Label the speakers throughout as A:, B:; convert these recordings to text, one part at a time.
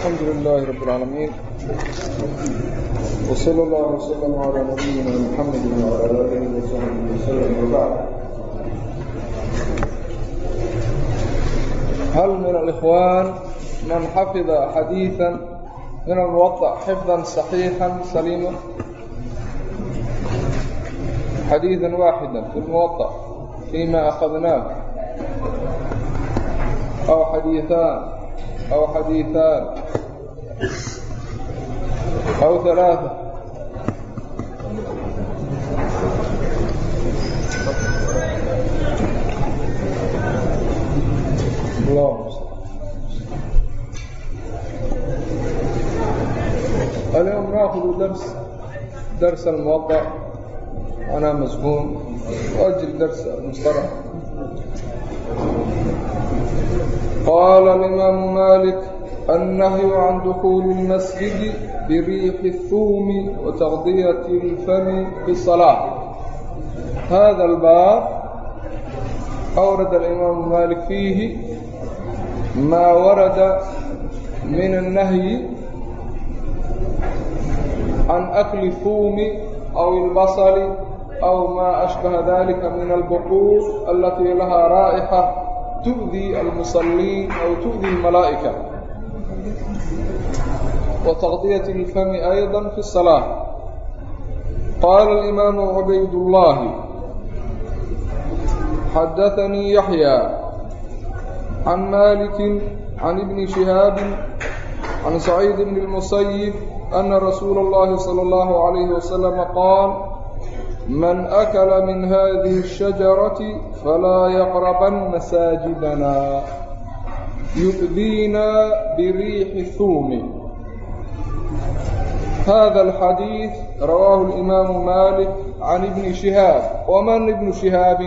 A: الحمد لله رب العالمين وصلى الله وسلم على نبينا محمد وعلى آله وصحبه وسلم وبعد هل من الإخوان من حفظ حديثا من الموطأ حفظا صحيحا سليما حديثا واحدا في الموطأ فيما أخذناه أو حديثان أو حديثان أو ثلاثة الله اليوم ناخذ درس درس الموضع أنا مسجون وأجل درس المصطلح قال الإمام مالك النهي عن دخول المسجد بريح الثوم وتغطية الفم في الصلاة هذا الباب أورد الإمام مالك فيه ما ورد من النهي عن أكل الثوم أو البصل أو ما أشبه ذلك من البقور التي لها رائحة تؤذي المصلين أو تؤذي الملائكة وتغطية الفم أيضا في الصلاة قال الإمام عبيد الله حدثني يحيى عن مالك عن ابن شهاب عن سعيد بن المسيب أن رسول الله صلى الله عليه وسلم قال من أكل من هذه الشجرة فلا يقربن مساجدنا يؤذينا بريح ثوم هذا الحديث رواه الإمام مالك عن ابن شهاب ومن ابن شهاب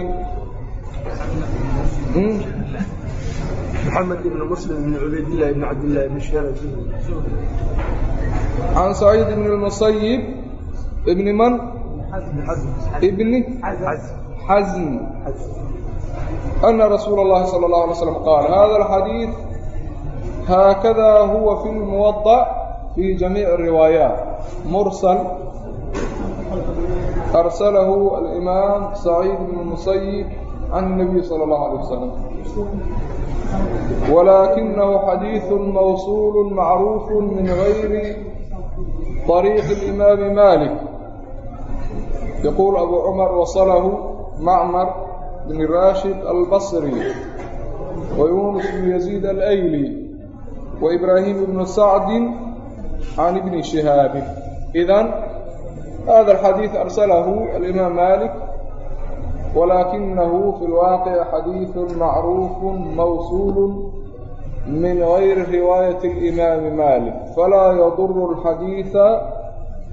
B: محمد بن مسلم بن عبيد الله بن عبد الله بن شهاب
A: عن سعيد بن المصيب ابن من؟ ابن حزم حزم أنa رasuul الlahi slى الlه عlيه sسلم qاal hada الxadيiث haakada huwa fi الmuوaطأ fي جamiiع الriwaayaaت mursل arsalahu الإmaam سacيid بn muسayب can النabiy slى الlaه عalيه وsلم walaakinahu xadiiثu mawصuul macruuf min غayri طariiq الإimaami malik yaquul abu cmar waصlahu macmar بن rاشhد البصري ويونس بن يزيد الأيلي وإبراهيم بن سعد عن بن شهاب إذن هذا الحديث أرسله الإمام مالك ولكنه في الواقع حديث معروف موصول من غير رواية الإمام مالك فلا يضر الحديث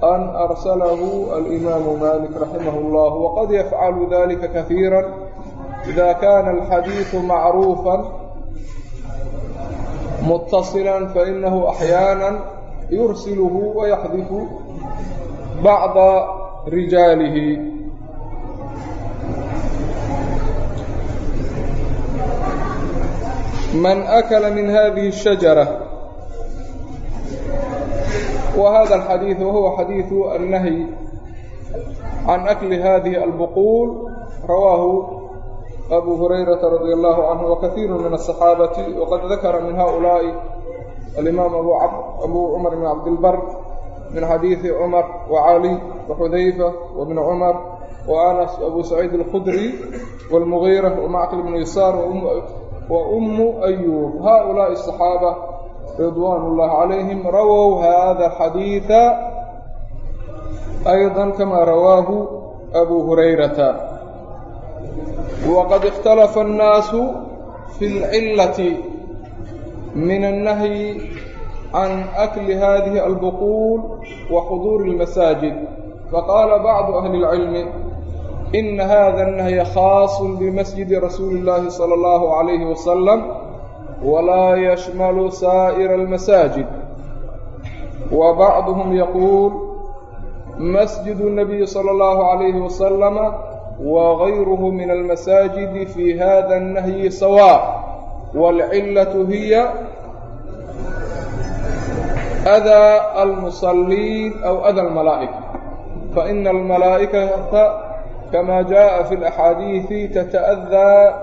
A: أن أرسله الإمام مالك رحمه الله وقد يفعل ذلك كثيرا إذا كان الحديث معروفا متصلا فإنه أحيانا يرسله ويحذف بعض رجاله من أكل من هذه الشجرة وهذا الحديث وهو حديث النهي عن أكل هذه البقول رواه أبو هريرة رضي الله عنه وكثير من الصحابة وقد ذكر من هؤلاء الإمام أبو, عب أبو عمر بن عبد البر من حديث عمر وعلي وحذيفة وابن عمر وأنس وأبو سعيد الخدري والمغيرة ومعقل بن يسار وأم, وأم أيوب هؤلاء الصحابة رضوان الله عليهم رووا هذا الحديث أيضا كما رواه أبو هريرة waqad ikhtalafa annaasu fi اlcillati min annahyi can akli hadihi albuquul wa xuduuri اlmasaajid faqaala bacdu ahli اlcilmi ina hada الnahya khaaصu bimasjidi rasuuli اllaahi salى اllahu عalayhi wasalam walaa yashmalu saa'ira almasaajid wa bacduhum yaquul masjidu الnabiyi salى اllahu عalayhi wasalama وغيره من المساجد في هذا النهي سواء والعلة هي أذى المصلين أو أذى الملائكة فإن الملائكة كما جاء في الأحاديث تتأذى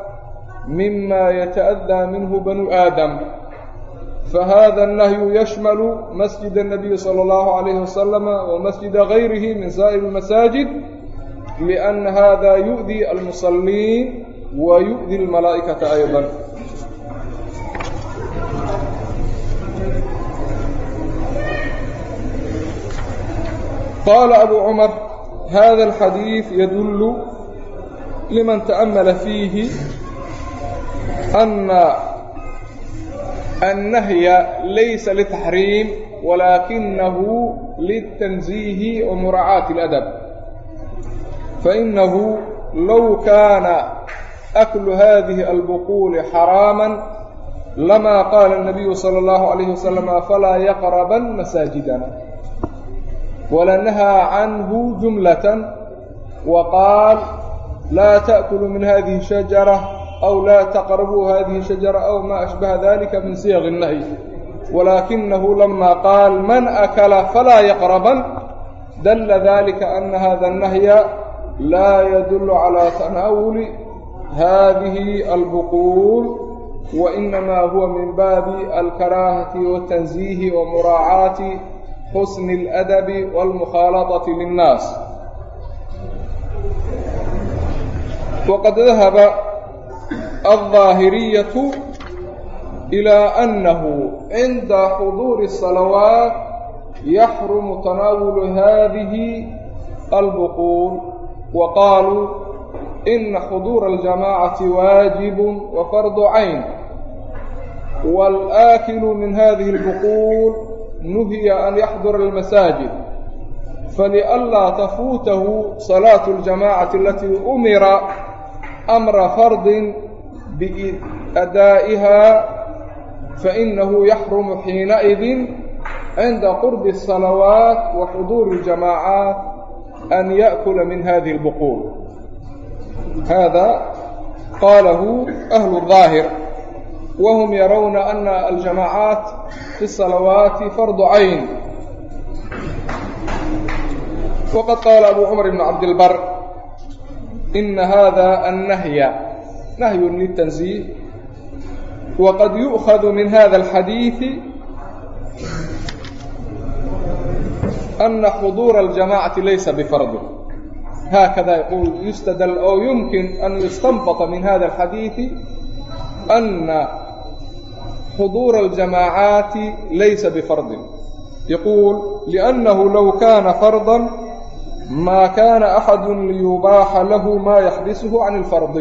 A: مما يتأذى منه بنو آدم فهذا النهي يشمل مسجد النبي صلى الله عليه وسلم ومسجد غيره من سائر المساجد لأن هذا يؤذي المصلين ويؤذي الملائكة أيضا قال أبو عمر هذا الحديث يدل لمن تأمل فيه أن النهي ليس للتحريم ولكنه للتنزيه ومراعاة fainahu low kaana aklu hadihi albuquuli xaraaman lamaa qaala اnabiyu salى اllahu alayh wasalama falaa yaqraban masaajidana walanahaa canhu jumlatan waqaal laa taأkulu min hadihi shajara aw laa taqrabuu hadihi shajara aw maa ashbaha dalika min siyaq اnahy walaakinahu lama qaal man akala falaa yaqraban dalla dalika ana hada الnahya laa yadullu calaa tanaawuli haadihi albuquul wainamaa huwa min baabi alkaraahati watanziihi wa muraacaati xusni اladabi wاlmukhaaladati linnaas. Waqad dahaba alظaahiriyatu ilaa annahu cinda xuduuri الsalawaat yaxrumu tanaawulu haadihi albuquul. وqاalوu إna xduuر الجamاعaةi waaجiب وفrd cayn واlآkl min hadiه البquul نuhiya an yaxdura الmaساaجid falأnlaa tafuutahu صalaaة الجamاعaةi اlatii umira أmra fardi بأdaaئiha faإnahu yaxrumu xiinaئidi cinda qurb الصalawaaت وxduur الجamاعaaت أن يأكل من هذه البقول هذا قاله أهل الظاهر وهم يرون أن الجماعات في الصلوات فرض عين وقد قال أبو عمر بن عبد البر إن هذا النهي نهي للتنزيه وقد يؤخذ من هذا الحديث أنa xduuر الجamاعaةi laysa bفrdi haakada yquل يstdل oo يمkin أn يstنbط min hada الxadيiث أna xduuر الجamاعaaتi laysa bفrdi يquuل لأnنه لow kana فرضا ma kana أxad ليubaaxa lah ma yxbسه عan الفrض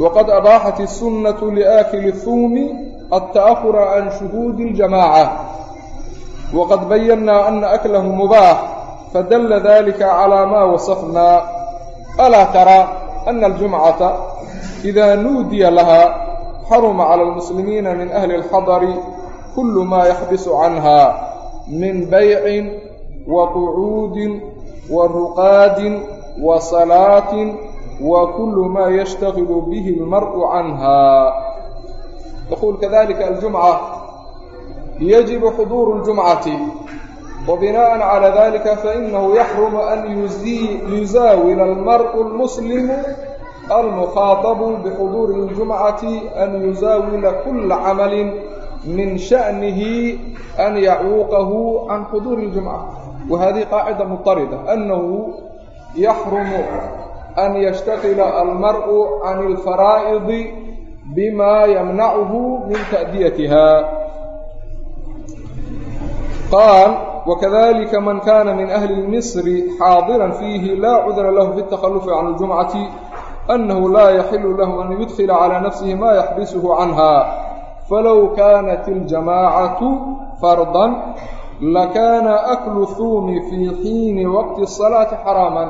A: وqad أbاaxaت السuنaة لآkل الثuم التأhر عan شhهوud الجamاعة السنة لآكل الثوم التأخر عن شهود الجماعة وقد بينا أن أكله مباح فدل ذلك على ما وصفنا ألا ترى أن الجمعة إذا نودي لها حرم على المسلمين من أهل الحضر كل ما يحبس عنها من بيع وقعود ورقاد وصلاة وكل ما يشتغل به المرء عنها yajibu xuduuru ljumcati wa binaءa calى dalika fainahu yaxrumu an yusaawila almar'u اlmuslimu almukhaadabu bixuduuri اljumcati an yusaawila kula camali min sha'nihi an yacuuqahu can xuduuri اljumca wa hadihi qaacida mutarida anahu yaxrumu an yashtakila almar'u can اlfaraa'idi bima yamnachu min ta'diyatiha qaal wakadalika man kana min ahli misri xaadiran fiihi laa cudra lahu fi اtakhalufi can اljumcati annahu laa yaxilu lahu an yudkhila calaa nafsihi ma yaxbisuhu canha falow kaanat iljamaacatu fardan lakaana aklu huumi fii xiini waqti الsalaati xaraaman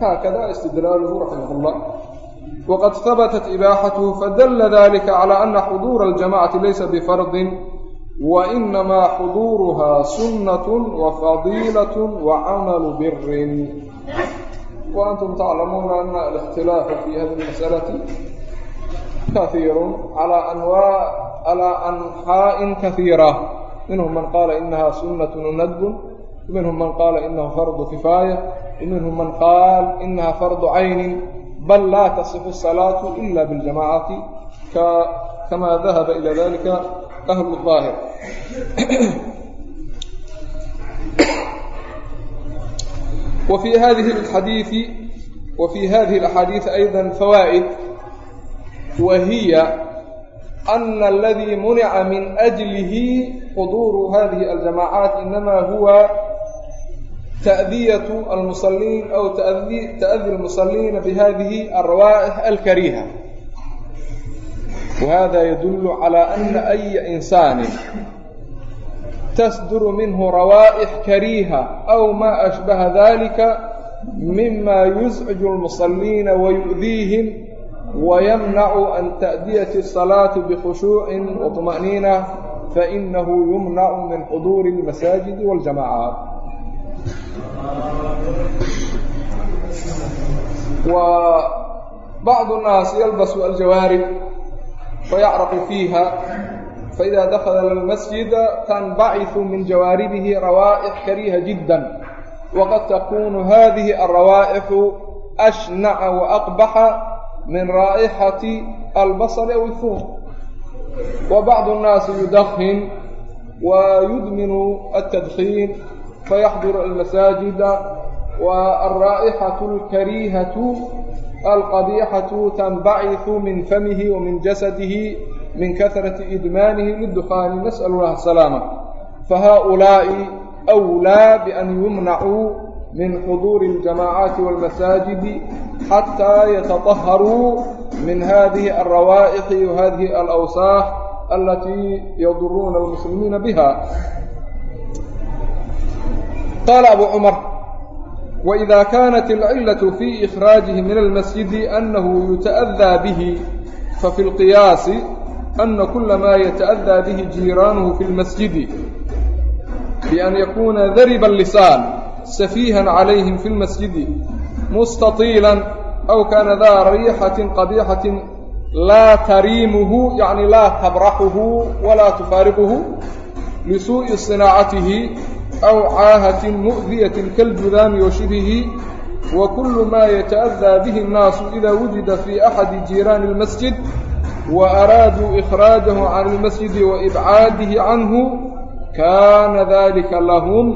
A: haakada istidlaaluhu raximah اllah waqad habatat ibaaxatuhu fadala dalika calى ana xuduura اljamacati laysa bifardi wainamaa xuduuruhaa sunnatun wa fadiilatun wa camalu birin wa antum taclamuuna ana alاkhtilaafa fi hadi lmasalati kahiiru calaa anxaa'in kahiira minhum man qaala inaha sunnatun unadbun وminhum man qaala inahu fardu kifaaya وminhum man qaal inaha fardu cayni bal laa tasifu الsalaaةu ila biاljamacati ka kamaa dahaba ilaa dalika ahlu daahir wfii hadihi اxadiii wafii hadihi اlaxaadiiثi ayda fawaa'id wa hiya ana aladii munica min ajlihi xuduuru hadihi aljamaacaat inamaa huwa ta'diyatu almusaliin aw ta'di اlmusaliina bihadihi alrawaaix alkariha وhada ydul calى أna أya insaani tasduru minhu rawaaئx kariiha أw ma أشbaha dalika mima yusciju الmuصaliina وayuؤdiihim وayamnacu an تأdiyat الصalaaةu bkhushuuci وطmaأniina fainahu yumnacu min xuduuri الmasaajid والjamacaaت bacd الnaas ylbsu aljawaarib fayacraqu fiiha faida dakala almasjida tanbaciثu min jawaaribihi rawaa'ix kariiha jiddan waqad takunu hadihi alrawaa'ixu ashnaca waaqbaxa min raa'ixati albasari aw ifuur wa bacdu اnnaasi yudahin ويdمن التdخين فيحضر المساجد والرائحة الكريهة القبيحة تنبعث من فمه ومن جسده من كثرة إدمانه للدخان نسأل الله السلامة فهؤلاء أولى بأن يمنعوا من حضور الجماعات والمساجد حتى يتطهروا من هذه الروائح وهذه الأوساخ التي يضرون المسلمين بها قال أبو عمر وإذا كانت العلة في إخراجه من المسجد أنه يتأذى به ففي القياس أن كل ما يتأذى به جيرانه في المسجد بأن يكون ذرب اللسان سفيها عليهم في المسجد مستطيلا أو كان ذا ريحة قبيحة لا تريمه يعني لا تبرحه ولا تفارقه لسوء صناعته أو cاahة مؤذية kالجudaami وشhبهi وكل ma يتأذى bه الناaس إida وuجida في أحad جيران المسجد وأraadوu إkhrاaجه عan المسجد وإبعاadه عanه kana ذلika lahm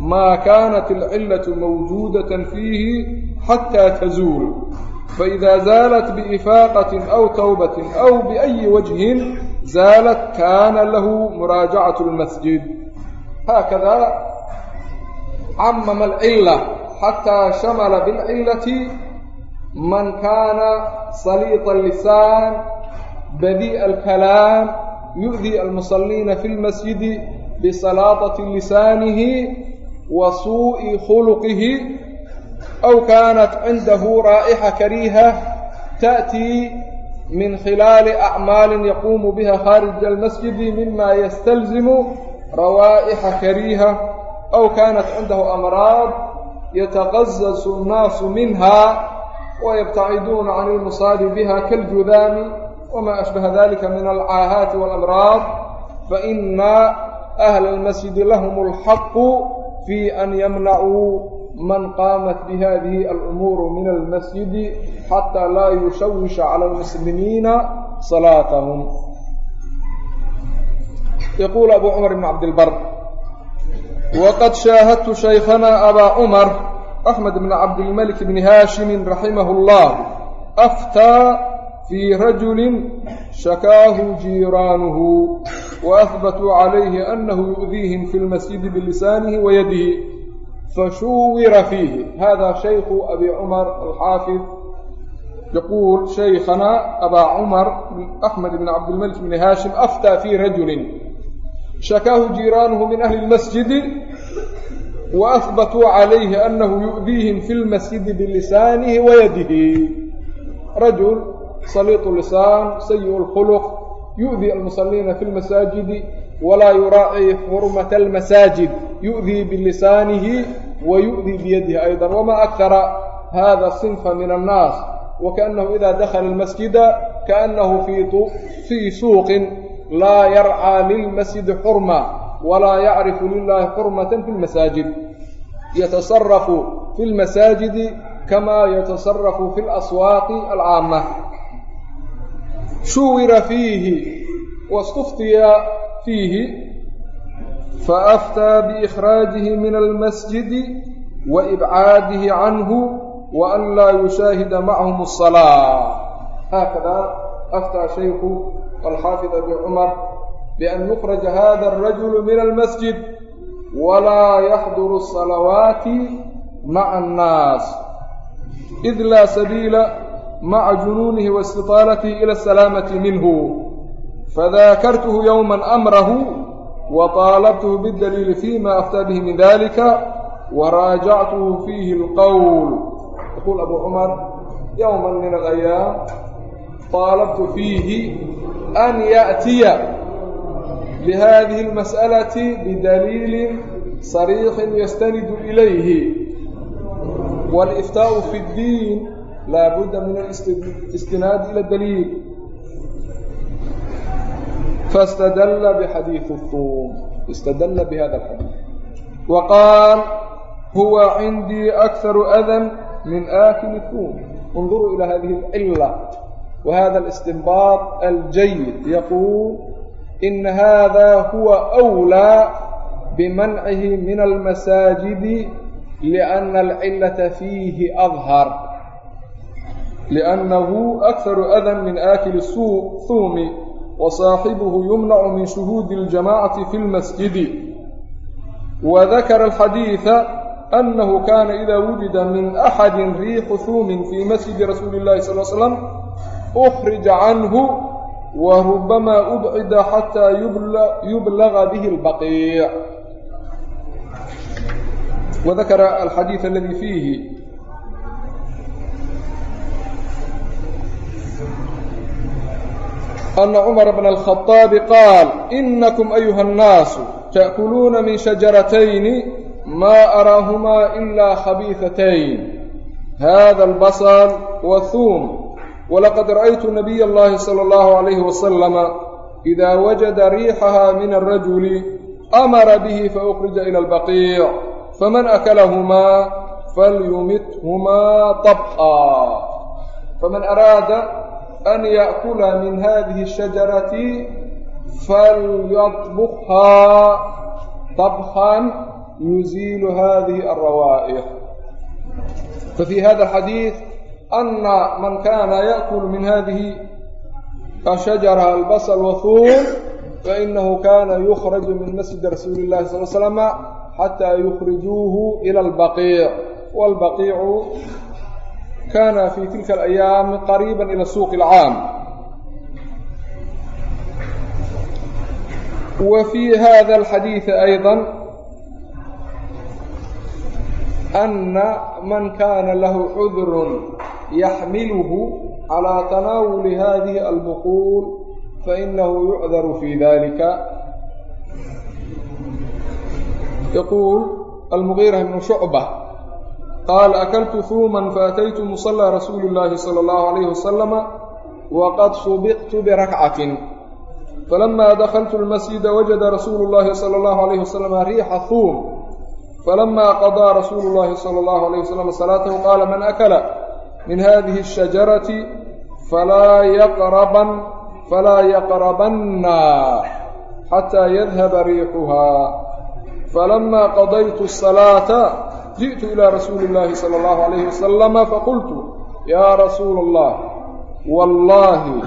A: ma kanت العilaة mوجudaة فيهi حatى تزuuل فإida zاaلت بإفاaqة أو توبة أو بأyi وجهi zاaلت kana lahu muraaجacaة المسجد هكذا عمم العلة حتى شمل بالعلة من كان سليط اللسان بديء الكلام يؤذي المصلين في المسجد بسلاطة لسانه وسوء خلقه أو كانت عنده رائحة كريهة تأتي من خلال أعمال يقوم بها خارج المسجد مما يستلزم روائح rawaa'ixa kariiha aw kaanat cindahu amraad yataqasasu annaasu minhaa wayabtaciduuna can ilmusaabi biha kaaljudaami wamaa ashbaha dalika min alcaahaati waalamraad faina ahla almasjidi lahum alxaqu fii an yamnacuu man qaamat bihadihi alumuuru min almasjidi xataa laa yushawisha cala almuslimiina salaatahum أبو عمر بن عبد البر وقد شاهدت شيخنا أبا عمر أحمد بن عبد الملك بن هاشم رحمه الله أفتى في رجل شكاه جيرانه وأثبتوا عليه أنه يؤذيهم في المسجد بلسانه ويده فشور فيه هذا شيخ أبي عمر الحافظ يقول شيخنا أبا عمر أحمد بن عبد الملك بن هاشم أفتى shakaahu jiiraanuhu min ahli اlmasjidi waahbatuu calayhi anahu yu'diihim fi lmasjidi bilisaanihi wayadihi rajul saliiطu lisaan sayi'u اlkhuluq yu'di almusaliina fi lmasaajidi walaa yuraaci xurmata almasaajid yu'dii bilisaanihi wayu'dii biyadihi aydan wamaa akara hada sinfa min annaas wakaanahu ida dakala almasjida kaanahu fii suuqin laa yarcaa lilmasjidi xurma walaa yacrifu lilaahi xurmatan fi lmasaajid yatasarafu fi lmasaajidi kamaa yatasarafu fi laswaaqi alcaama shuwira fiihi wastuftiya fiihi faaftaa biikhraajihi min almasjidi wa ibcaadihi canhu wa an laa yushaahida macahum asalaa haakadaa aftaa shayku والxاaفظ بن عمر بأن يخرج هذا الرجل من المسجد وlا يحضر الصلوات مع الناس إذ لا سبيل مع جنونه واستطاaلته إلى السلامة منه فذاكرته يوما أمره وطالبته بالدليل فيما أفتى به من ذلكa وراaجعته فيه القول يقول أبو عمر يوما من الأيام طالبت فيه an ya'tiya bihadihi اlmas'alati bidaliilin sariixin yastanidu ilayhi wاliftaau fi اddiin laabudda min alistinaadi ila daliil faاstadalla bxadiiثi الtuum istadalla bihada اlxadiid waqaal huwa cindii akharu adan min aakili tuum اnduruu ilaa hadihi اlcila وهذا الاستنباط الجيد يقول إن هذا هو أولى بمنعه من المساجد لأن العلة فيه أظهر لأنه أكثر أذى من آكل الثوم ثوم وصاحبه يمنع من شهود الجماعة في المسجد وذكر الحديث أنه كان إذا وجد من أحد ريح ثوم في مسجد رسول الله صلى الله عليه وسلم ukhrija canhu wa rubamaa ubcida xataa yublaga bihi اlbaqiic wadakara alxadiid aladi fiihi ana cumara bna alkhaaabi qaal inakum ayuha annaasu ta'kuluuna min shajaratayni maa araahumaa ilaa khabiisatayn hada albasal wathuum walaqad ra'aytu nabiy اllahi sala allahu calayhi wasalama idaa wajada riixaha min arajuli amara bihi faukrija ila albaqiic faman akalahumaa falyumithumaa tab'a faman araada an yaakula min hadihi shajarati falyadbukhaa طبخا يزيل هذه الروائح. ففي هذا الحديث ana man kana yaأkul min hadihi ashajara albasl wahuun fainahu kana yukraju min masjidi rasuuli اllahi sal slama xataa yukrijuuhu ila albaqiic wاlbaqiicu kana fi tilka اlayaami qariiba ila suuq اlcaam wa fi hada alxadiidi ayضa anna man kaana lahu cudurun yaxmiluhu calaa tanaawuli haadihi albuquul fainahu yucdaru fii dalika yaquul almugiira bnu shucba qaal akaltu huuman faataytu musala rasuuli اllaahi sala اllahu alayhi wasalama waqad subiqtu birakcatin falama dakaltu اlmasjida wajada rasuulu اllahi sala اllahu alayhi wasalama riixa huum فلما قضى رسول الله صلى الله عليه وسلم صلاaته qال من أkل من hذه الشhجرة فlا يقربنa حتى يذهب ريحها فلما قضيت الصلاة جئت إلى رسول الله صلى الله عليه وسلم فقلت يا رسول الله والله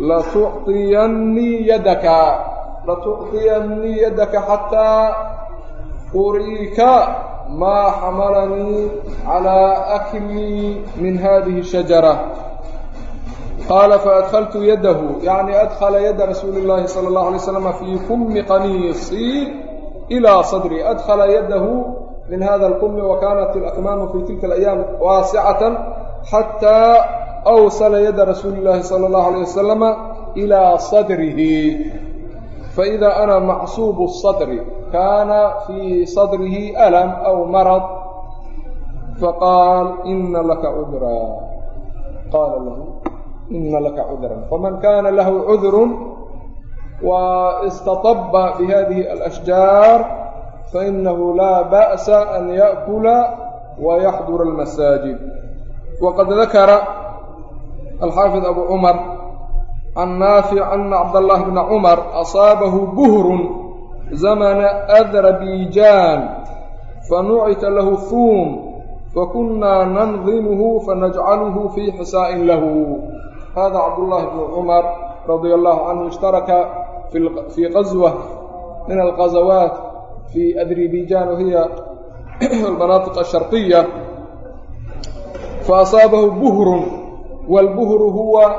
A: لتعطيني يدك, لتعطيني يدك حتى uriika maa xamalanii calىa akmii min hadihi الshajara qaala faadhaltu yadahu yacni adkhala yada rasuuli اllaahi salى اllahu alay slam fii kumi qaniisi ilىa sadri adkhala yadahu min hada اlqumi wa kaanat اlakmaamu fii tilka اlayaam waasicata xataa awsala yada rasuuli اllaahi salى اllahu alيه wasalama ilىa sadrihi faidaa ana macsuubu الsadri الصدر كان في صدره ألم أو مرض فقال إن لك عذرا قال له إن لك عذرا فمن كان له عذر واستطب بهذه الأشجار فإنه لا بأس أن يأكل ويحضر المساجد وقد ذكر الحافظ أبو عمر عن نافع أن عبد الله بن عمر أصابه بهر زمن أذربيجان فنعت له ثوم فكنا ننظمه فنجعله في حساء له هذا عبد الله بن عمر رضي الله عنه اشترك في غزوة من الغزوات في أذربيجان وهي المناطق الشرقية فأصابه بهر والبهر هو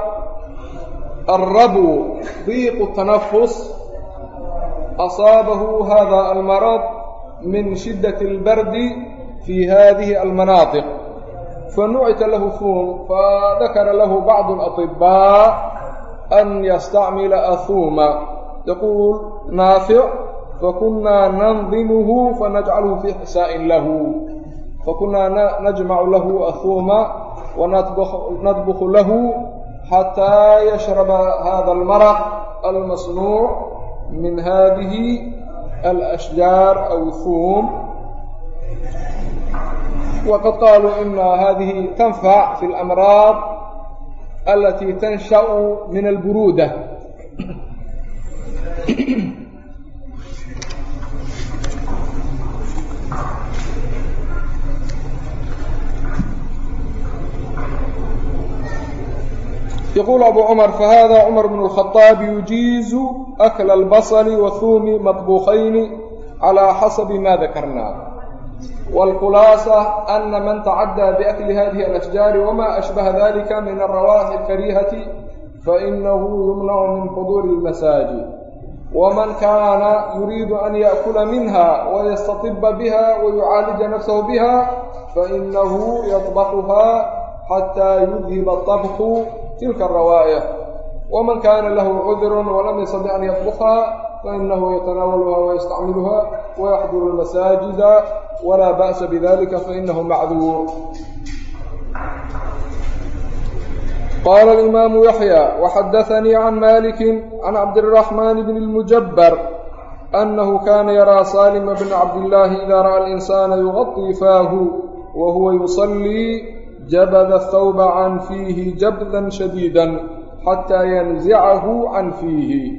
A: الربو ضيق asaabahu hada almarad min shidaة اlbardi fi hadihi almanaaطiq fanucita lahu huum fadakara lahu bacd اlaطibaa an yastacmila ahuuma yaquul naafic fakunaa nandimuhu fanajcaluhu fii xisaa'in lahu fakunaa najmacu lahu ahuuma wanadbukhu lahu xataa yashraba hada almaraq almasnuuc المرق المصنوع من هذه الأشجار أو الثوم وقد قالوا إن هذه تنفع في الأمراض التي تنشأ yquل abu cmr fahada cmar bn الخaطاab yujiizu akla اlbصl wahumi maطbuqayni calى xasabi ma dakarna wاlkhulaasa ana man tacadى bakli hadihi اlأshjaari wma ashbaha dalika min الrawaaxi اkarihati fainahu yumnacu min xuduuri اlmasaajid wman kaana yuriidu an yaأkula minha wayastaطiba biha wayucaalija nafsahu biha fainahu yaطbqha xatى yudhiba الطbku يذهب الطبخ تلك الروائح ومن كان له عذر ولم يستطع أن يطبخها فإنه يتناولها ويستعملها ويحضر المساجد ولا بأس بذلك فإنه معذور قال الإمام يحيى وحدثني عن مالك عن عبد الرحمن بن المجبر أنه كان يرى سالم بن عبد الله إذا رأى الإنسان يغطي فاه وهو يصلي جبذ الثوب عن فيه جبذا شديدا حتى ينزعه عن فيه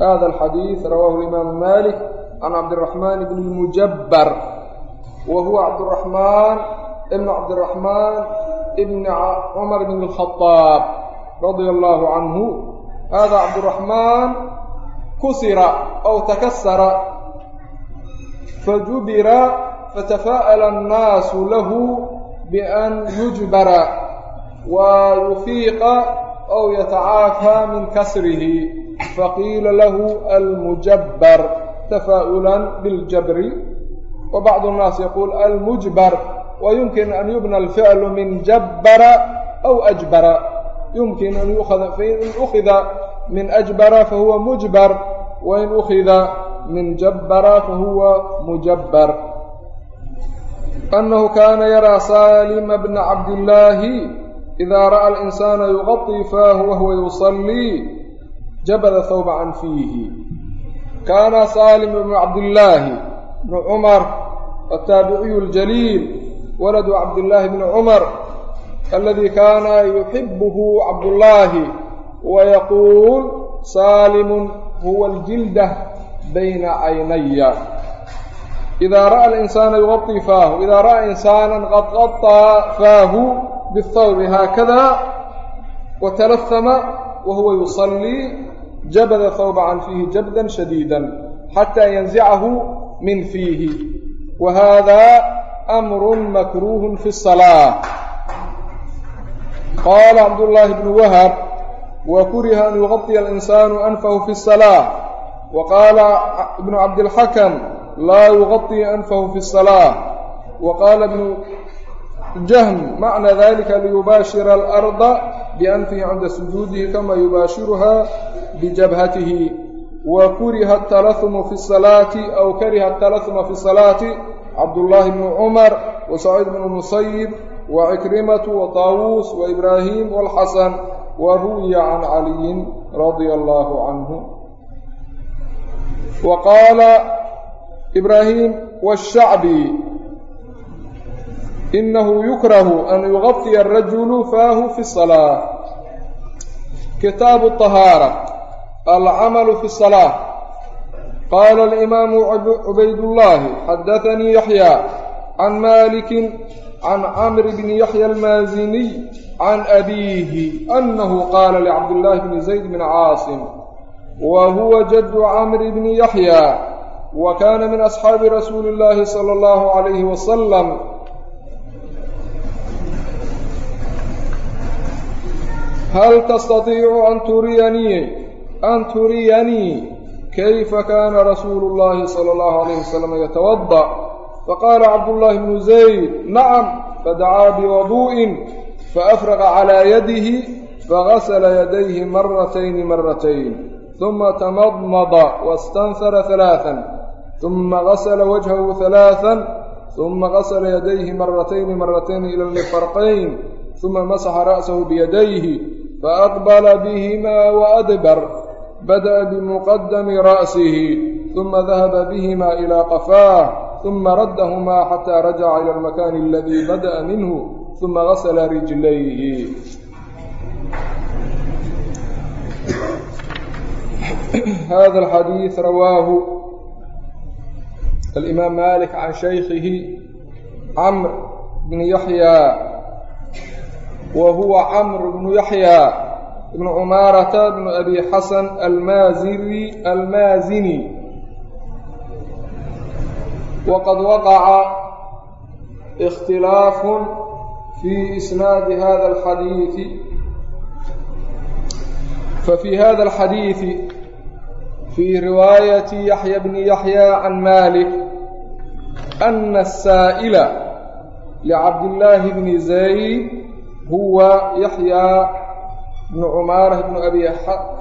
A: هذا الحديث رواه الإمام مالك عن عبد الرحمن بن المجبر وهو عبد الرحمن ابن عبد الرحمن ابن عمر بن الخطاب رضي الله عنه هذا عبد الرحمن كسر أو تكسر فجبر فتفاءل الناس له بأن يجبر ويفيق أو يتعافى من كسره فقيل له المجبر تفاؤلا بالجبر وبعض الناس يقول المجبر ويمكن أن يبنى الفعل من جبر أو أجبر يمكن أن يؤخذ فإن أخذ من أجبر فهو مجبر وإن أخذ annahu kaana yaraa saalima bna cabdillaahi idaa ra'a alinsaana yuqaطii faahu wahuwa yusallii jabada hawba can fiihi kaana saalim bnu cabdillaahi bnu cumar attaabiciyu ljaliil waladu cabdillaahi bni cumar aladi kaana yuxibuhu cabdullaahi wayaquul saalimun huwa aljilda bayna caynaya idaa ra'a alinsaana yuqaطi faahu idaa ra'a insaanan qad qaطaa faahu bihawbi haakada watalahama wa huwa yusallii jabada hawba can fiihi jabdan shadiida xataa yanzicahu min fiihi wa hada amru makruuhu fi الsalaa qaala cabdullaahi bnu wahab wa kuriha an yuqaطiya alinsaanu anfahu fi الsalaa wa qaala ibnu cabdilxakam laa yuqaطii anfahu fi الsalaaة wa qaala ibnu jahm macna dalika liyubaashira alarda bianfihi cinda sujuudihi kama yubaashiruha bijabhatihi. Wa kuriha اtalahuma fi salaati aw kariha اtalahuma fi salaati cabdullaahi bnu cumar wa saciid bnu musayib wa cikrimatu wa taawuus wa ibraahim wاlxasan wa ruwiya can caliyin radia allahu canhu wa qaala ibraahim washacbi inahu yukrahu an yuغطiya الrajulu faahu fi الصalaaة kitaabu طahaarة alcamalu fi الصalaaة qaala اlimaamu cubaydullaahi xadaanii yaxya can maliki can camr bni yaxya almaaziniy can abiihi anahu qaala licabdillaahi bni zayd bni caasim wa huwa jaddu camr bni yaxya wa kaana min asxaabi rasuuli اllaahi salى اllahu عalayhi wasalam hal tastatiicu an turiyanii an turiyanii kayfa kaana rasuulu اllahi salى اllahu عalayh wasalam yatawadأ faqaala cabdullaahi bnu zayd nacam fadacaa biwaduءin faafraqa calaa yadihi fagasla yadayhi maratayni maratayn ثuma tamadmada waاstanhara ثalaaثa uma gasla wajhahu ثalaaثa uma gasla yadayhi maratayni maratayni ilى lmirfarayn uma masaxa ra'sahu biyadayhi faaqbala bihima waadbar badaأa bimuqadami ra'sihi uma dahaba bihima ilى qafaah uma raddahumaa xataa rajaca ila almakaani aladii bada'a minhu uma gasla rijlayhi hada alxadiid rawaahu alimaam malik can shaykhihi camr bni yaxya wa huwa camr bnu yaxya ibnu cumaarata bnu abi xasan almaaziri almaazini waqad waqaca اkhtilaafu fi isnaadi hada alxadiidi fafi hada alxadiidi في رواية يحيى بن يحيى عن مالك أن السائل لعبد الله بن زيد هو يحيى بن عمارة بن أبي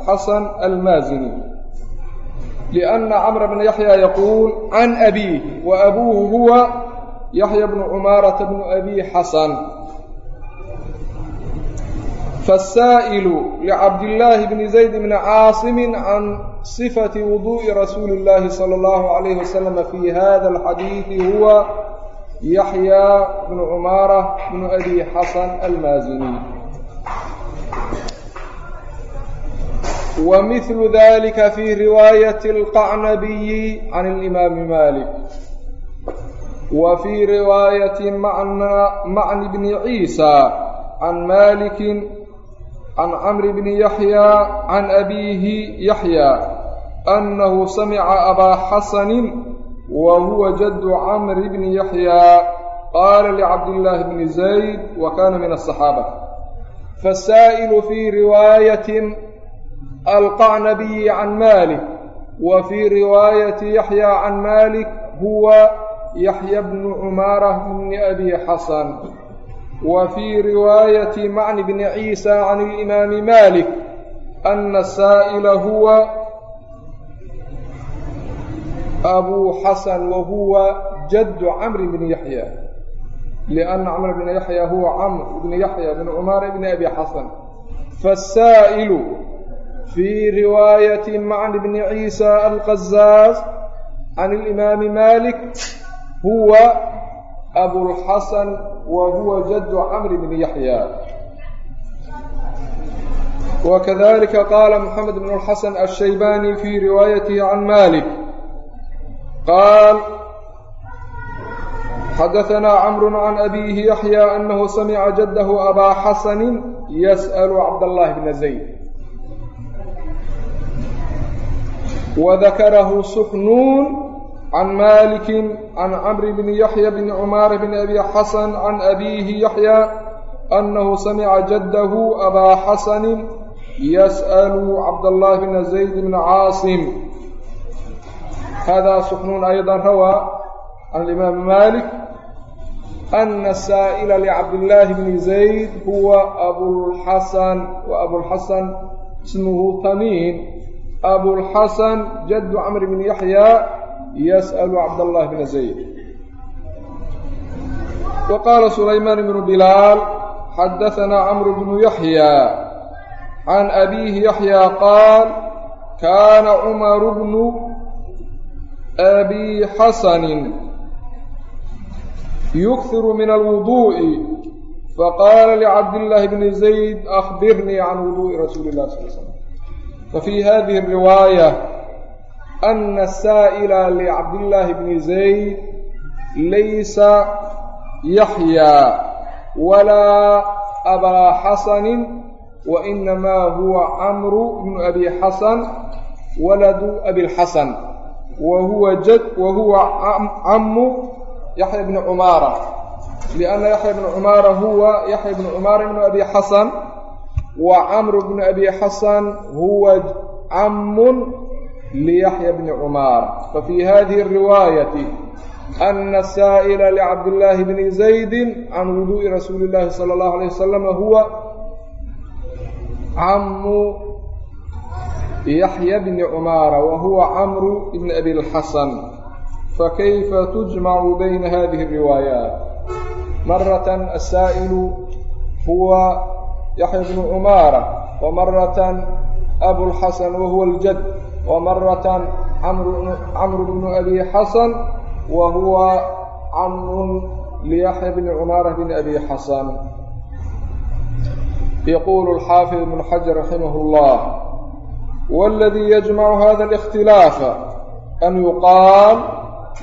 A: حسن المازني لأن عمرو بن يحيى يقول عن أبيه وأبوه هو يحيى بن عمارة بن أبي حسن فالسائل لعبد الله بن زيد بن عاصم عن صفة وضوء رسول الله صلى الله عليه وسلم في هذا الحديث هو يحيى بن عمارة بن أبي حسن المازني ومثل ذلك في رواية القعنبي عن الإمام مالك وفي رواية معنى معنى بن عيسى عن مالك عن عمرو بن يحيى عن أبيه يحيى أنه سمع أبا حسن وهو جد عمرو بن يحيى قال لعبد الله بن زيد وكان من الصحابة فالسائل في رواية القعنبي عن مالك وفي رواية يحيى عن مالك هو يحيى بن عمارة بن أبي حسن وفي رواية معن بن عيسى عن الإمام مالك أن السائل هو أبو حسن وهو جد عمرو بن يحيى لأن عمرو بن يحيى هو عمرو بن يحيى بن عمار بن أبي حسن فالسائل في رواية معن بن عيسى القزاز عن الإمام مالك هو أبو الحسن وهو جد عمرو abulxasan wa huwa jaddu camr bni yaxya وkadlika qala mxamed bn الxasan الshaybani fii riwaayatihi can malik. Qaal xadaثanaa camru can abihi yaxya anahu samica jadahu abaa xasani yasأl cabdالlahi bna zayd. Wadakarahu suxnuun can maliki can camri bni yaxya bni cumaara bni abi xasan can abiihi yaxya annahu samica jaddahu abaa xasani yas'alu cabdاllahi bna zayd bna caasim hada suknuun aydan rawaa can alimaami malik ana saa'ila licabdillaahi bni zayd huwa abulxasan wa abulxasan ismuhu tamiim abulxasan jaddu camri bni yaxya يسأل عبد الله بن زيد وقال سليمان بن بلال حدثنا عمرو بن يحيى عن أبيه يحيى قال كان عمر بن abi xasani yukhiru min alwuduءi faqaala licabdillaahi bni zayd akhbirnii can wuduءi rasuuli اlah sal slm fafii hadihi الriwaayة ana saa'ila licabdillaahi bni zayd laysa yaxyaa walaa abaa xasanin wainamaa huwa camru bnu abi xasan waladu abilxasan wa huwa jad wa huwa camu yaxya bni cumaara lianna yaxya bni cumaara huwa yaxya bni cumaara bnu abi xasan wa camru bnu abi xasan huwa camun liyaxya bni cumaara fafii hadihi riwaayati ana saa'ila licabdillaahi bni zaydi can wuduu'i rasuuli illaahi sala allahu alayh wasalam huwa camu yaxya bni cumaara wa huwa camru bni abi lxasan fakayfa tujmacu bayna hadihi الriwaayaat maratan asaa'ilu huwa yaxya bnu cumaara wa maratan abulxasan wa huwa اljad ومرة cمر بن أبي حسن وهuوa cم ليحيى بن cماaرة بن أبي حسن يقول الحافظ بن حجر رحمه الله والذي يجمع هذا الاختلاف أن يقال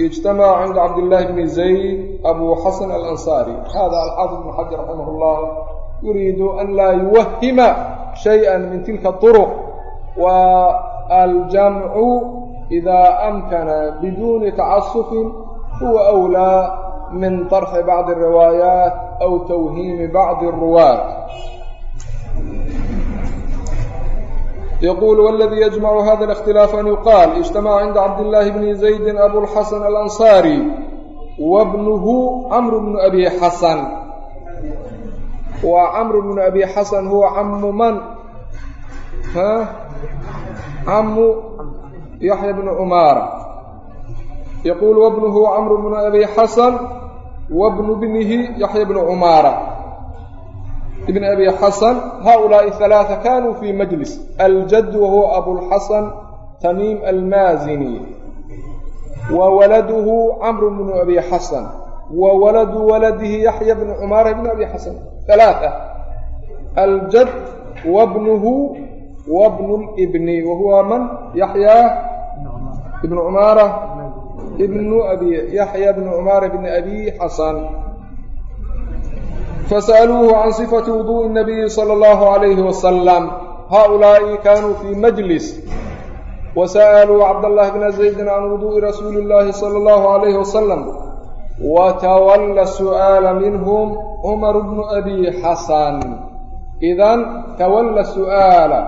A: اجتمع عند عبد الله بن زيد أبو حسن الأنصاري هذا الحافظ بن حجر رحمه الله يريد أن لا يوهم شيئا من تلك الطرق و aljamcu إida amkana biduuni tacasufin huwa أwlىa min طarxi bacضi الriwaayaat aw tawhiimi bacضi الruwaat yqul wاladii yجmcu hada الاkhtilaaف an yuqaal اجtamaca cinda cabdالlahi bni زaydi abuاlxasan alanصarي wabnuhu cmr bnu abi xasan waa cmr bnu abi xasan huwa camu man camu yaxya bnu umaara yaquul wabnuhu camru bnu abi xasan wabnu bnihi yaxya bnu cumaara ibn abi xasan haulaaءi halaaثa kanuu fii majlis aljadd wahuwa abulxasan tamiim almaazini wa waladuhu camru bnu abi xasan wa waladu waladihi yaxya bnu cumaara ibn abi xasan alaaثa aljad wabnuhu wabnu lbni wahuwa man yaxya ibnu cumaara ibnu abi yaxya bni cumaara bni abi xasan fasأaluuhu can صifati wuduءi الnabiyi salى اllahu عalayhi wasalam haؤulaaءi kanuu fii majlis wasa'aluu cabdاllahi bna zaydi can wuduءi rasuuli اllahi salى اllahu عalayhi wasalam watawalla su'aala minhum cumar bnu abi xasan idan tawalla su'aala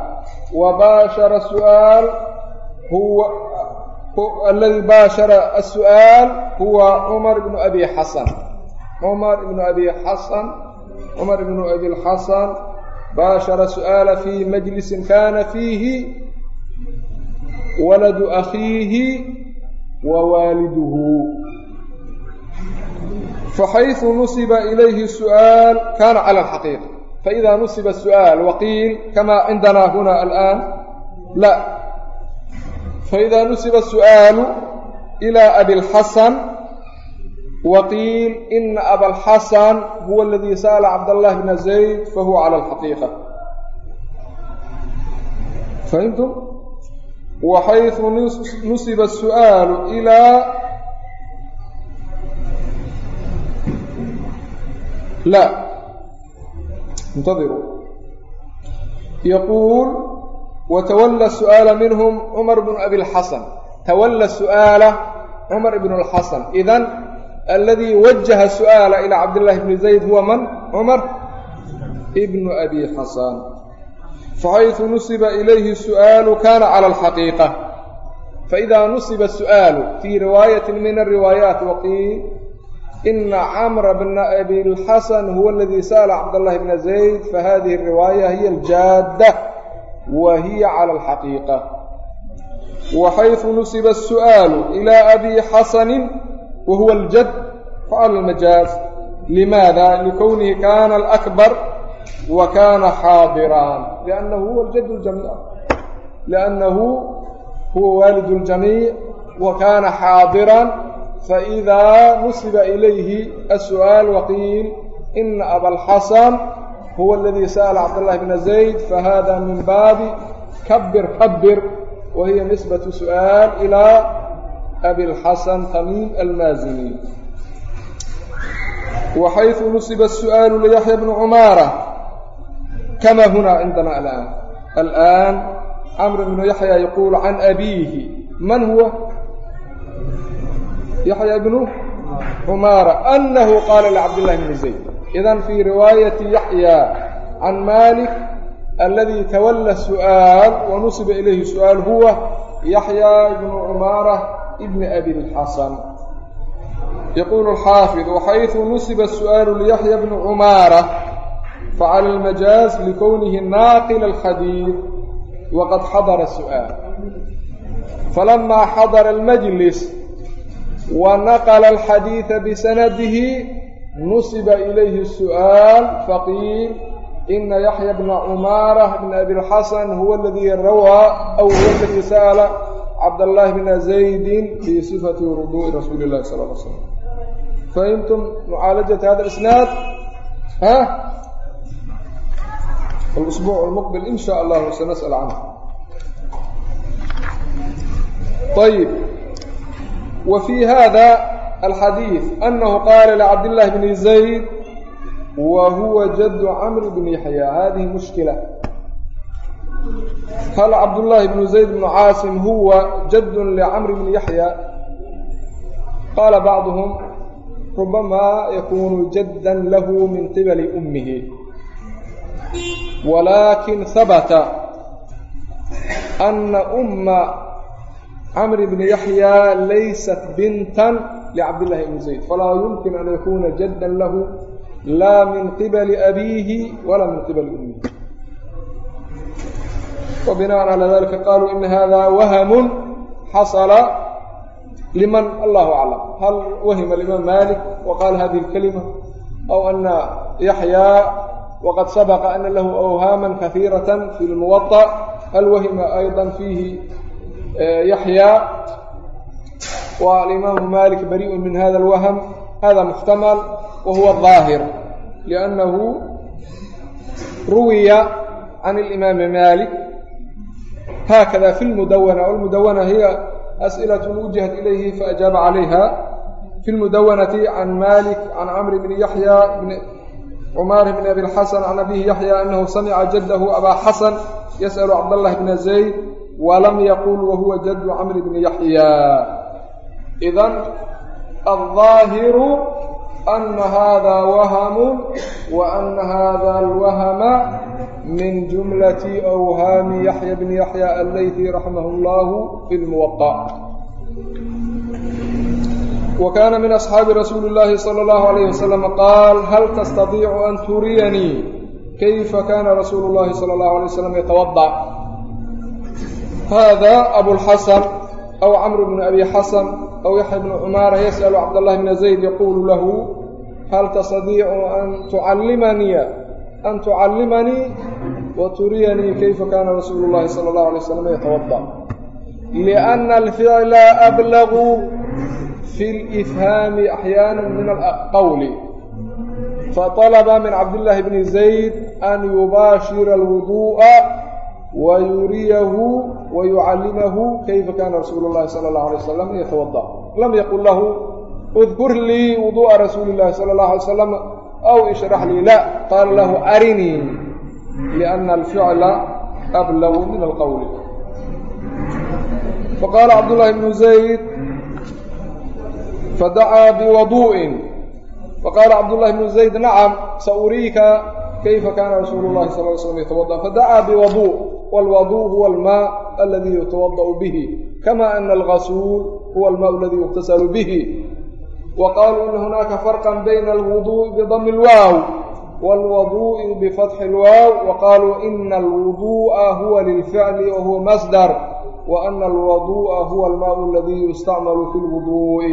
A: wabaashara su'aal huwa aladi baashara الsu'aal huwa cumar bnu abi xasan cumar ibnu abi xasan cumar ibnu abi lxasan baashara su'aala fii majlisin kana fiihi waladu akhiihi wa waaliduhu faxayثu nusiba ilayhi su'aal kana cala faidaa nusiba su'aal waqiil kamaa cindanaa huna alaan la faidaa nusiba su'aalu ilaa abilxasan waqiil ina abalxasan huwa aladii sa'ala cabdاllah bna zayd fahuwa cala alxaqiiqa fahimtum waxaysu nusiba الsu'aalu ilaa la intadiru yaquul watawalla su'aala minhum cumar bnu abi lxasan tawalla su'aala cumar ibn اlxasan idan aladii wajaha su'aala ilaa cabdillaahi bni zayd huwa man cumar ibnu abi xasan faxayثu nusiba ilayhi su'aalu kana cala alxaqiiqa faإida nusiba su'aalu fii riwaayati min الriwaayaat waqii ina camra bna abi اlxasan huwa aladii sa'la cabdاllahi bna zayd fahadihi riwaaya hiya aljaadda wa hiya cala alxaqiiqa waxaysu nusiba الsu'aalu ilى abi xasani wa huwa aljad facala almajaaz limaada likownihi kana alakbar wa kana xaadiran liannahu huwa ljad ljamiic liannahu huwa waalid اljamiic wa kana xaadiran faidaa nusiba ilayhi asu-aal waqiil ina abalxasan huwa aladii sa'ala cabdاllahi bna zayd fahada min baabi kabir kabir wa hiya nisbatu su'aal ilaa abilxasan tamiim almaazini waxayثu nusiba الsu'aalu liyaxya bni cumaara kama huna cindana alaan الآن. camr بن يحيى يقول عن أبيه من هو؟ yaحya bnu cumaara أnahu qaala lcabdالlahi bni zayd idan fii riwaayaةi yaحya can malik aladi tawala الsu'aal wanusiba ilayhi su'aal huwa yaحya bnu cumaara bni abi اlxasan يقول الحافظ وحيث نسب السؤال ليحيى بن عمارة فعلى المجاز لكونه ناقل الحديث وقد حضر السؤال فلما حضر المجلس wanaqla alxadiida bisanadihi nusiba ilayhi su'aal faqiil ina yaxya bna cumaara bn abi lxasan huwa aladii rawaa aw huwa aladii sa'ala cabdاllahi bna zaydin fii sifati ruduu'i rasuuli اllahi sal l slam fahimtum mucaalajata hada isnaad الأسبوع المقبل إن شاء الله سنسأل عنه طيب wa fii hada alxadiid anahu qaala licabdillahi bni zayd wa huwa jadu camr bni yaxya hadihi mushkila. Hal cabdullaahi bnu zayd bnu caasim huwa jadu licamr bni yaxya qaala bacduhum rubamaa yakunu jaddan lahu min qibali ummihi. Walaakin habata ana umma عمرو بن يحيى ليست بنتا لعبد الله بن زيد فلا يمكن أن يكون جدا له لا من قبل أبيه ولا من قبل أمه وبناء على ذلك قالوا إن هذا وهم حصل لمن الله أعلم هل وهم الإمام مالك وقال هذه الكلمة أو أن يحيى وقد سبق أن له أوهاما كثيرة في الموطأ هل وهم أيضا فيه yaxyaa waa alimaamu malik bariء min hada اlwahm hada muxtamal wa huwa ظaahir lأnnahu ruwiya can اlimaami malik hakada fi اlmudawana اlmudawana hiya asئlaة wujihat ilayhi faajaaba calayha fi اlmudawanati can malik can camr bn yaxya cumar bn abi اlxasan can abihi yaxya anahu samica jadahu aba xasan yasأl cabd اllahi bna zayd walam yaqul wahuwa jadu camri bni yaxyaa idan aلظaahiru أna hada wahm وأna hada اlwahma min jumlaة أwhaami yaحya bn yaحya alayhi raximah اllah fi اlmuwaqع وkاna min أصxaabi rasuuli الlahi slى الlaه عalيه وsلم qaal hal تstaطiicu an turiyanii kayfa kana rasuul الlahi slى الlaه عalيه وsلم yتوaضع hada abuاlxasan aw camr bn abi xasan aw yaxya bn cumaara yasأl cabdاllahi bna zayd yaquulu lahu hal tastadiicu an tucallimaniya an tucallimanii waturiyanii kayfa kaana rasuulu اllahi salى اllahu alay slam yatawaضa liأna alficla ablagu fi اlifhaami axyaana min alqowli faطalaba min cabd اllahi bni zayd an yubaashira اlwuduءa الوضوء ويريه ويعلمه كيف كان رسول الله صلى الله عليه وسلم يتوضأ لم يقل له اذكر لي وضوء رسول الله صلى الله عليه وسلم أو اشرح لي لا قال له أرني لأن الفعل أبلغ من القول فقال عبد الله بن زيد فدعا بوضوء فقال عبد الله بن زيد نعم سأريك كيف كان رسول الله صلى الله عليه وسلم يتوضأ فدعا بوضوء والوضوء هو الماء الذي يتوضأ به كما أن الغسول هو الماء الذي يغتسل به وقالوا إن هناك فرقا بين الوضوء بضم الواو والوضوء بفتح الواو وقالوا إن الوضوء هو للفعل وهو مصدر وأن الوضوء هو الماء الذي يستعمل في الوضوء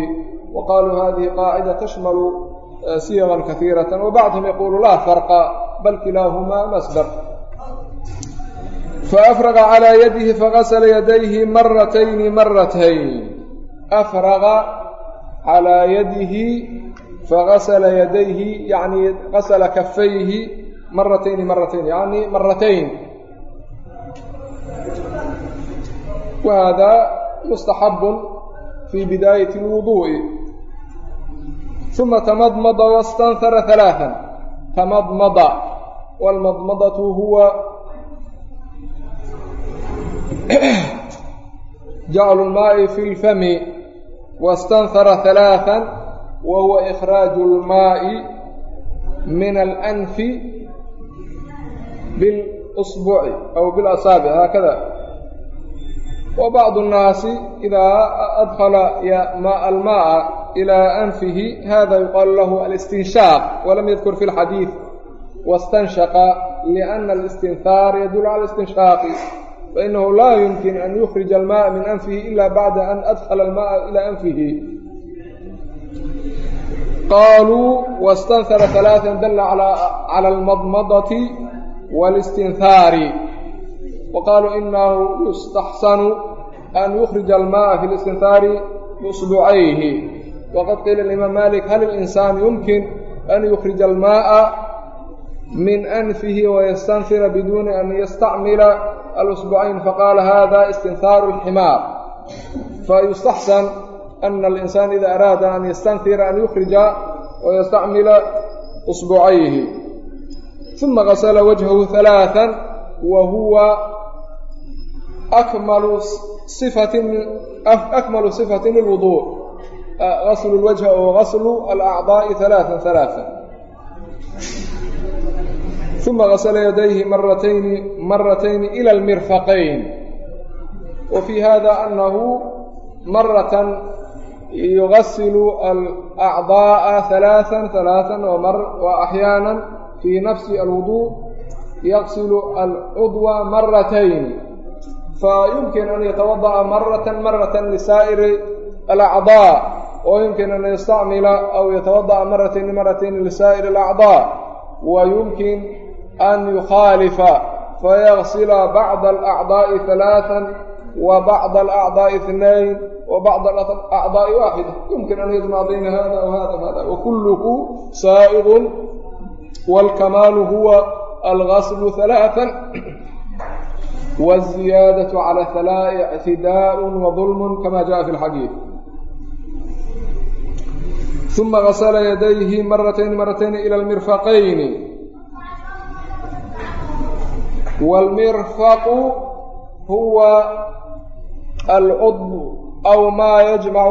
A: وقالوا هذه قاعدة تشمل صيغا كثيرة وبعضهم يقول لا فرق بل كلاهما مصدر faafraqa calaa yadihi fagasala yadayhi maratayni maratayn afraqa calaa yadihi fagasala yadayhi yacni gasala kafayhi maratayni maratayn yacni maratayn wahada mustaxabun fii bidaayati lwuduu'i uma tamadmada wastanhara halaaan tamadmada waalmadmadatu huwa jaclu اlmaai fi اlfami wastanhara ثalaaثa wa huwa ikhraaju اlmaai min alanfi biاlأsbuci aw biاlasaabic haakada wa bacdu الnaasi idaa adkhala almaaa ilaa anfihi hada yuqaalu lahu alistinshaaq walam yadkur fi اlxadiid waاstanshaqa liأna اlistinhaar yadul cala اlistinshaaqi fainahu laa yumkin an yukhrija almaءa min anfihi ila bacda an adkhala almaءa ila anfihi qaluu wastanhara ثalaaثa dala cala almadmadati wاlistinhaari waqaaluu inahu yustaxsanu an yukhrija almaءa fi اlistinhaari biusbucayhi waqad qiila limaam malik hal اlinsaan yumkin an yukhrija almaءa min anfihi wayastansira biduuni an yastacmila alusbucayn faqaala hada istinhaaru اlximaar fayustaxsan ana alinsaan ida araada an yastanfira an yukhrija wayastacmila usbucayhi uma qasla wajhahu halaaa wa huwa akmalu sifatin akmalu sifati lilwudu gaslu lwajha wa gaslu alacdaa'i halaaan halaaa uma gasla yadayhi maratayni maratayni ila almirfaqayn wa fii hada anahu maratan yugasilu alacdaaءa halaaan halaaan wa axyaana fii nafsi alwudu yaqsilu alcudwa maratayn fayumkin an yatawadaأa maratan maratan lisaa'iri alacdaaء oo yumkin an yastacmila aw yatawadaأa maratayn maratayn lisaa'iri alacdaaء wa yumkin an yukhaalifa fayaksila bacda alacdaa'i halaatan wa bacda alacdaa'i itnayn wa bacda alacdaa'i waaxida yumkin an yajmaca bayna hada w hada w hada wa kulluhu saa'iqun waalkamaalu huwa algaslu halaatan wاziyaadaة calى halaa ictidaaء waظulm kama jaءa fi اlxadiid uma gasla yadayhi maratayn maratayn ilى اlmirfaqayni المرفقين والمرفق هو العضو أو ما يجمع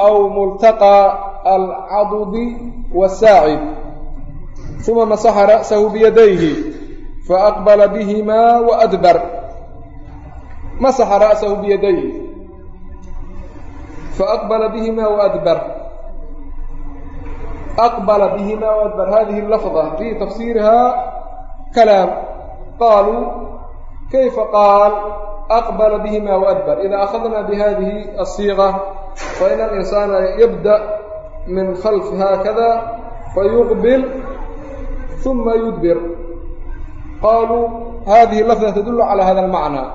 A: أو ملتقى العضد والساعد ثم مسح رأسه بيديه فأقبل بهما وأدبر مسح رأسه بيديه فأقبل بهما وأدبر أقبل بهما وأدبر هذه اللفظة في تفسيرها كلام قالوا كيف قال أقبل بهما وأدبر إذا أخذنا بهذه الصيغة فإن الإنسان يبدأ من خلف هكذا فيقبل ثم يدبر قالوا هذه اللفظة تدل على هذا المعنى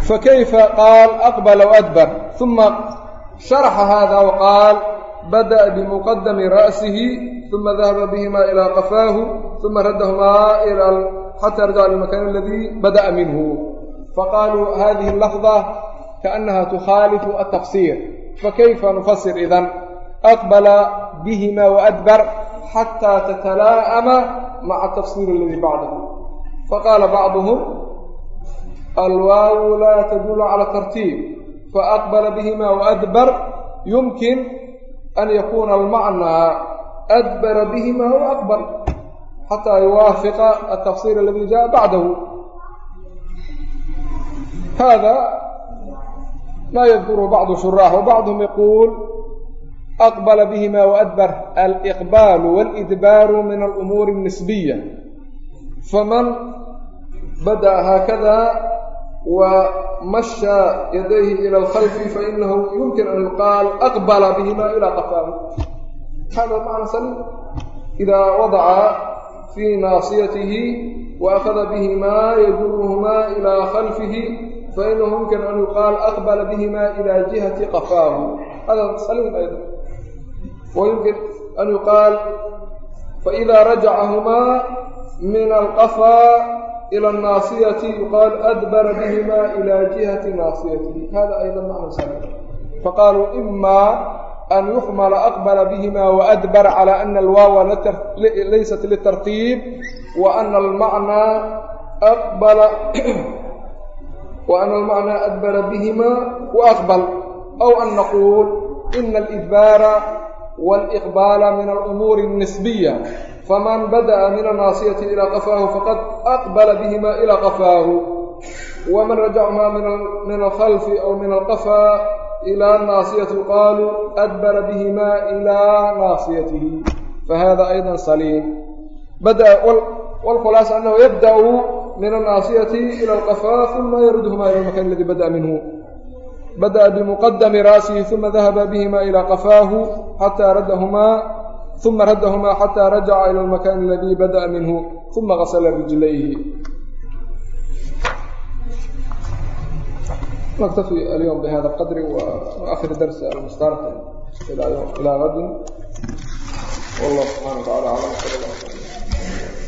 A: فكيف قال أقبل وأدبر ثم شرح هذا وقال بدأ بمقدم رأسه ثم ذهب بهما إلى قفاه ثم ردهما إلى حتى رجع للمكان الذي بدأ منه فقالوا هذه اللفظة كأنها تخالف التفسير فكيف نفسر إذن أقبل بهما وأدبر حتى تتلاءم مع التفسير الذي بعده فقال بعضهم الواو لا تدل على الترتيب فأقبل بهما وأدبر يمكن أن يكون المعنى أدبر بهما وأقبل حتى يوافق التفسير الذي جاء بعده هذا ما يذكره بعض شراح وبعضهم يقول أقبل بهما وأدبر الإقبال والإدبار من الأمور النسبية فمن بدأ هكذا ومشى يديه إلى الخلف فإنه يمكن أن يقال أقبل بهما إلى قفاه هذا المعنى سليم إذا fii maasiyatihi waahada bihimaa yaduruhumaa ilaa khalfihi fainahu yumkin an yuqaal aqbala bihimaa ilaa jihati qafaahu hada saliim ayda wayumkin an yuqaal faإida rajacahumaa min alqafaa ilى الnaasiyati yuqaal adbara bihimaa ilى jihati naasiyatihi hada ayda macna saliim faqaaluu imaa إما أن يحمل أقبل بهما وأدبر على أن الواو ليست للترتيب وأن المعنى أقبل وأن المعنى أدبر بهما وأقبل أو أن نقول إن الإدبار والإقبال من الأمور النسبية فمن بدأ من الناصية إلى قفاه فقد أقبل بهما إلى قفاه ومن رجعهما من من الخلف أو من القفا ilaa naasiyati qaaluu adbara bihimaa ilaa naasiyatihi fahada ayda saliim wlkhulaasa anahu yabda'u min annaasiyati ila alqafaa uma yarudhumaa ila almakan aladi bada'a minhu bada'a bimuqadami ra'sihi uma dahaba bihima ilaa qafaahu xataa raddahumaa uma raddahumaa xataa rajaca ila almakan aladi bada'a minhu uma qasala rijlayhi نكتفي اليوم بهذا القدر وآخر درس المستعرف إلى غد والله سبحانه وتعالى على صلى الله عليه وسلم